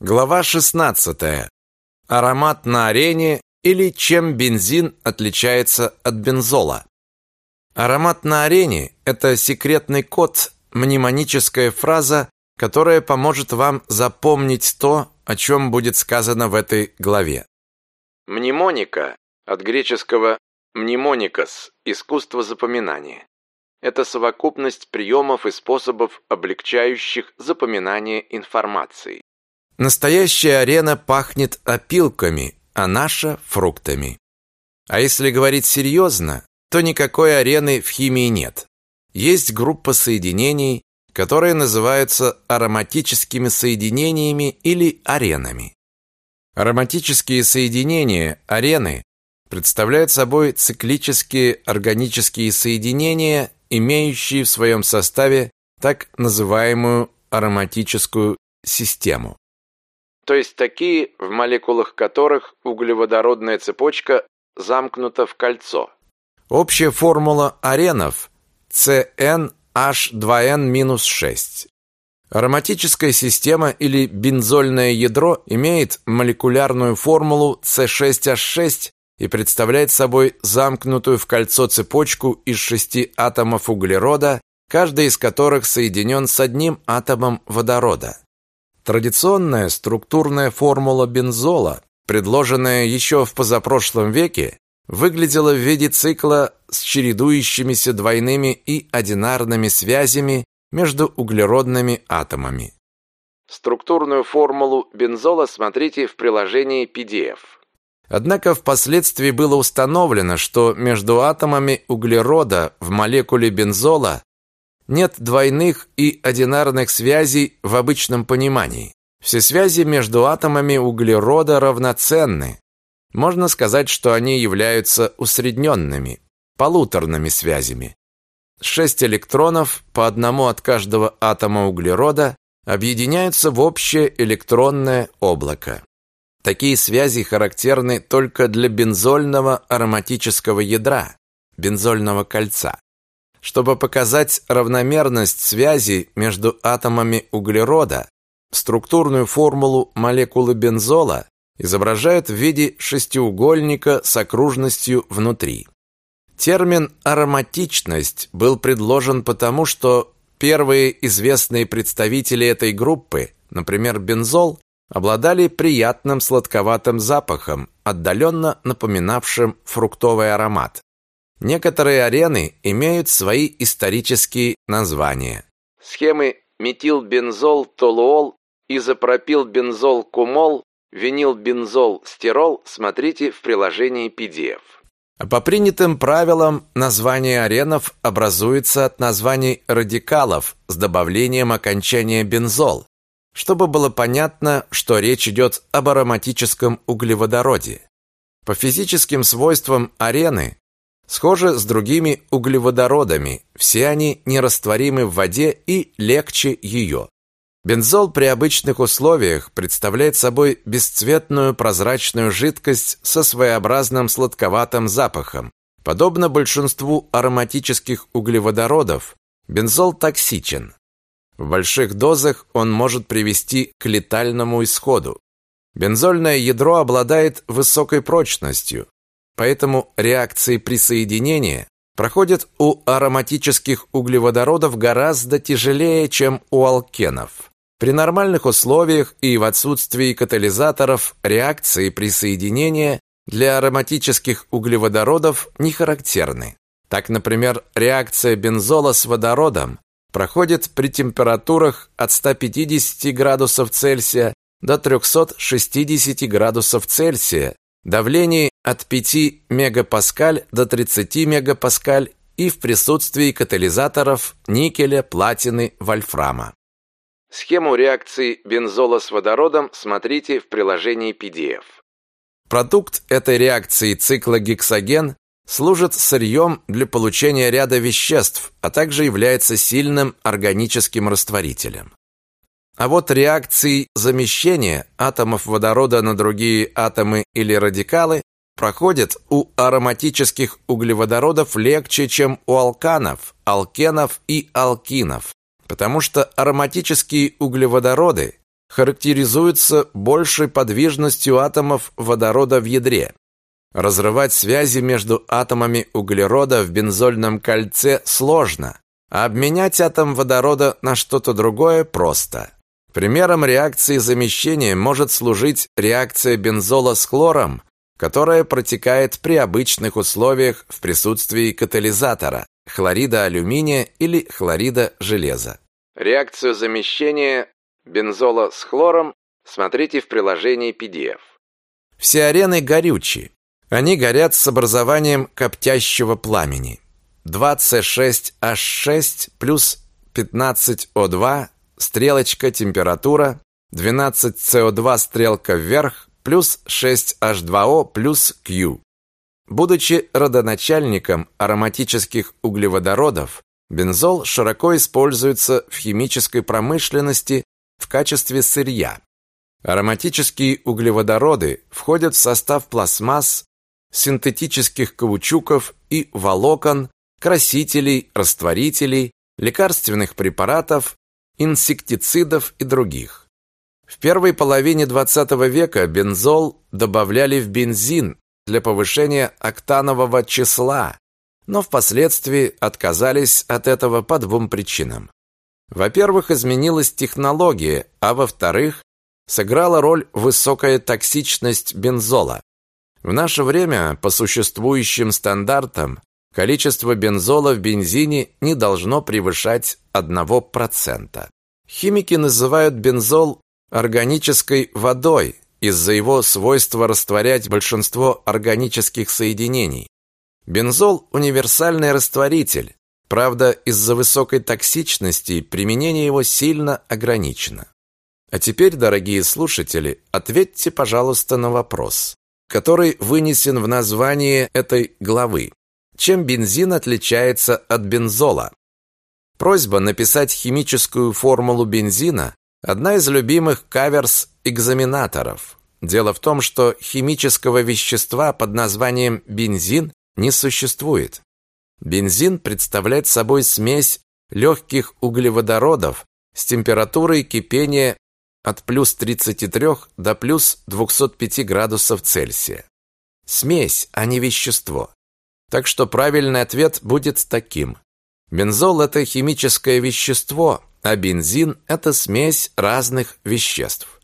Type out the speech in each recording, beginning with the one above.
Глава 16. Аромат на арене или чем бензин отличается от бензола. Аромат на арене – это секретный код, мнемоническая фраза, которая поможет вам запомнить то, о чем будет сказано в этой главе. Мнемоника от греческого мнемоникос – искусство запоминания. Это совокупность приемов и способов, облегчающих запоминание информации. Настоящая арена пахнет опилками, а наша – фруктами. А если говорить серьезно, то никакой арены в химии нет. Есть группа соединений, которые называются ароматическими соединениями или аренами. Ароматические соединения, арены, представляют собой циклические органические соединения, имеющие в своем составе так называемую ароматическую систему то есть такие, в молекулах которых углеводородная цепочка замкнута в кольцо. Общая формула аренов CnH2n-6. Ароматическая система или бензольное ядро имеет молекулярную формулу C6H6 и представляет собой замкнутую в кольцо цепочку из шести атомов углерода, каждый из которых соединен с одним атомом водорода. Традиционная структурная формула бензола, предложенная еще в позапрошлом веке, выглядела в виде цикла с чередующимися двойными и одинарными связями между углеродными атомами. Структурную формулу бензола смотрите в приложении PDF. Однако впоследствии было установлено, что между атомами углерода в молекуле бензола нет двойных и одинарных связей в обычном понимании. Все связи между атомами углерода равноценны. Можно сказать, что они являются усредненными, полуторными связями. Шесть электронов, по одному от каждого атома углерода, объединяются в общее электронное облако. Такие связи характерны только для бензольного ароматического ядра, бензольного кольца. Чтобы показать равномерность связи между атомами углерода, структурную формулу молекулы бензола изображают в виде шестиугольника с окружностью внутри. Термин «ароматичность» был предложен потому, что первые известные представители этой группы, например, бензол, обладали приятным сладковатым запахом, отдаленно напоминавшим фруктовый аромат. Некоторые арены имеют свои исторические названия. Схемы метилбензол-толуол, изопропилбензол-кумол, винилбензол-стирол смотрите в приложении PDF. По принятым правилам название аренов образуется от названий радикалов с добавлением окончания бензол, чтобы было понятно, что речь идет об ароматическом углеводороде. По физическим свойствам арены Схожи с другими углеводородами, все они нерастворимы в воде и легче ее. Бензол при обычных условиях представляет собой бесцветную прозрачную жидкость со своеобразным сладковатым запахом. Подобно большинству ароматических углеводородов, бензол токсичен. В больших дозах он может привести к летальному исходу. Бензольное ядро обладает высокой прочностью, Поэтому реакции присоединения проходят у ароматических углеводородов гораздо тяжелее, чем у алкенов. При нормальных условиях и в отсутствии катализаторов реакции присоединения для ароматических углеводородов не характерны. Так, например, реакция бензола с водородом проходит при температурах от 150 градусов Цельсия до 360 градусов Цельсия давлении от 5 мегапаскаль до 30 мегапаскаль и в присутствии катализаторов никеля, платины, вольфрама. Схему реакции бензола с водородом смотрите в приложении PDF. Продукт этой реакции цикла гексоген служит сырьем для получения ряда веществ, а также является сильным органическим растворителем. А вот реакции замещения атомов водорода на другие атомы или радикалы проходят у ароматических углеводородов легче, чем у алканов, алкенов и алкинов, потому что ароматические углеводороды характеризуется большей подвижностью атомов водорода в ядре. Разрывать связи между атомами углерода в бензольном кольце сложно, а обменять атом водорода на что-то другое просто. Примером реакции замещения может служить реакция бензола с хлором, которая протекает при обычных условиях в присутствии катализатора хлорида алюминия или хлорида железа. Реакцию замещения бензола с хлором смотрите в приложении PDF. Все арены горючие. Они горят с образованием коптящего пламени. 2C6H6 плюс 15O2, стрелочка температура, 12CO2 стрелка вверх, плюс 6H2O плюс Q. Будучи родоначальником ароматических углеводородов, бензол широко используется в химической промышленности в качестве сырья. Ароматические углеводороды входят в состав пластмасс, синтетических каучуков и волокон, красителей, растворителей, лекарственных препаратов, инсектицидов и других. В первой половине XX века бензол добавляли в бензин для повышения октанового числа, но впоследствии отказались от этого по двум причинам. Во-первых, изменилась технология, а во-вторых, сыграла роль высокая токсичность бензола. В наше время, по существующим стандартам, количество бензола в бензине не должно превышать 1%. Химики называют бензол органической водой из-за его свойства растворять большинство органических соединений. Бензол – универсальный растворитель, правда, из-за высокой токсичности применение его сильно ограничено. А теперь, дорогие слушатели, ответьте, пожалуйста, на вопрос который вынесен в название этой главы. Чем бензин отличается от бензола? Просьба написать химическую формулу бензина – одна из любимых каверс-экзаменаторов. Дело в том, что химического вещества под названием бензин не существует. Бензин представляет собой смесь легких углеводородов с температурой кипения от плюс 33 до плюс 205 градусов Цельсия. Смесь, а не вещество. Так что правильный ответ будет таким. Бензол – это химическое вещество, а бензин – это смесь разных веществ.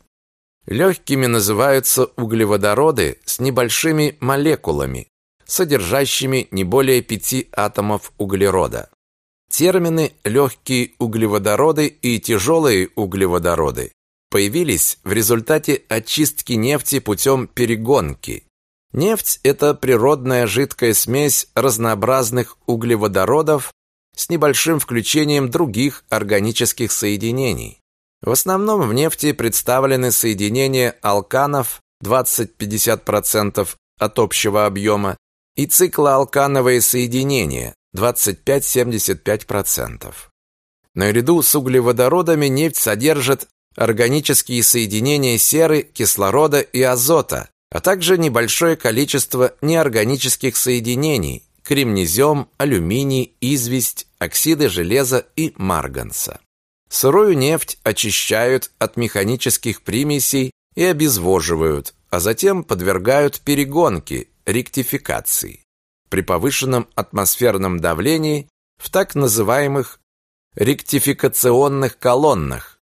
Легкими называются углеводороды с небольшими молекулами, содержащими не более пяти атомов углерода. Термины «легкие углеводороды» и «тяжелые углеводороды» появились в результате очистки нефти путем перегонки. Нефть – это природная жидкая смесь разнообразных углеводородов с небольшим включением других органических соединений. В основном в нефти представлены соединения алканов 20-50% от общего объема и циклоалкановые соединения 25-75%. Наряду с углеводородами нефть содержит органические соединения серы, кислорода и азота, а также небольшое количество неорганических соединений – кремнезем, алюминий, известь, оксиды железа и марганца. Сырую нефть очищают от механических примесей и обезвоживают, а затем подвергают перегонке, ректификации. При повышенном атмосферном давлении в так называемых ректификационных колоннах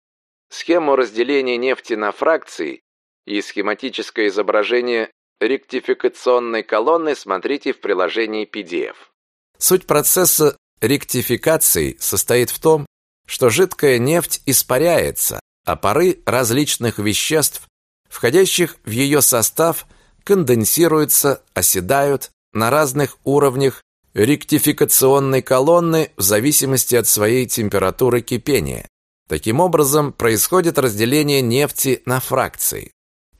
Схему разделения нефти на фракции и схематическое изображение ректификационной колонны смотрите в приложении PDF. Суть процесса ректификации состоит в том, что жидкая нефть испаряется, а пары различных веществ, входящих в ее состав, конденсируются, оседают на разных уровнях ректификационной колонны в зависимости от своей температуры кипения. Таким образом, происходит разделение нефти на фракции.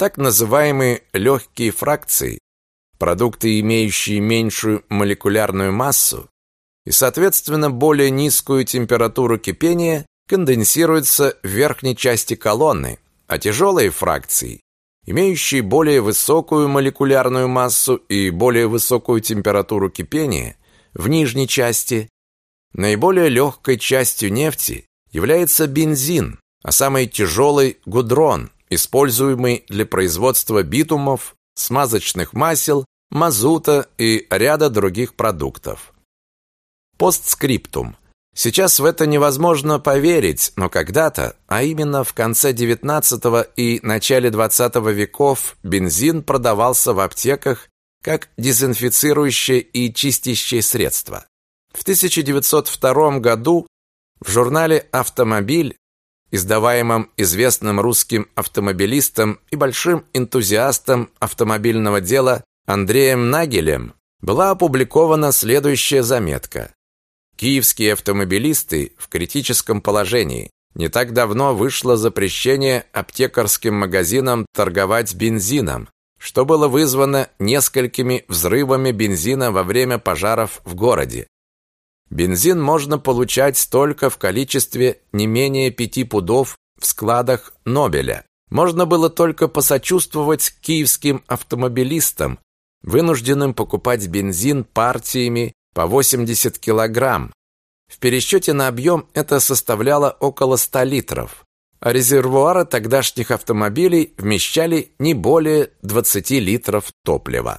Так называемые легкие фракции, продукты, имеющие меньшую молекулярную массу и, соответственно, более низкую температуру кипения, конденсируются в верхней части колонны, а тяжелые фракции, имеющие более высокую молекулярную массу и более высокую температуру кипения, в нижней части, наиболее легкой частью нефти является бензин, а самый тяжелый – гудрон, используемый для производства битумов, смазочных масел, мазута и ряда других продуктов. Постскриптум. Сейчас в это невозможно поверить, но когда-то, а именно в конце XIX и начале XX веков, бензин продавался в аптеках как дезинфицирующее и чистящее средство. В 1902 году в журнале «Автомобиль», издаваемом известным русским автомобилистом и большим энтузиастом автомобильного дела Андреем Нагелем, была опубликована следующая заметка. Киевские автомобилисты в критическом положении. Не так давно вышло запрещение аптекарским магазинам торговать бензином, что было вызвано несколькими взрывами бензина во время пожаров в городе. Бензин можно получать только в количестве не менее пяти пудов в складах Нобеля. Можно было только посочувствовать киевским автомобилистам, вынужденным покупать бензин партиями по 80 килограмм. В пересчете на объем это составляло около 100 литров а резервуары тогдашних автомобилей вмещали не более 20 литров топлива.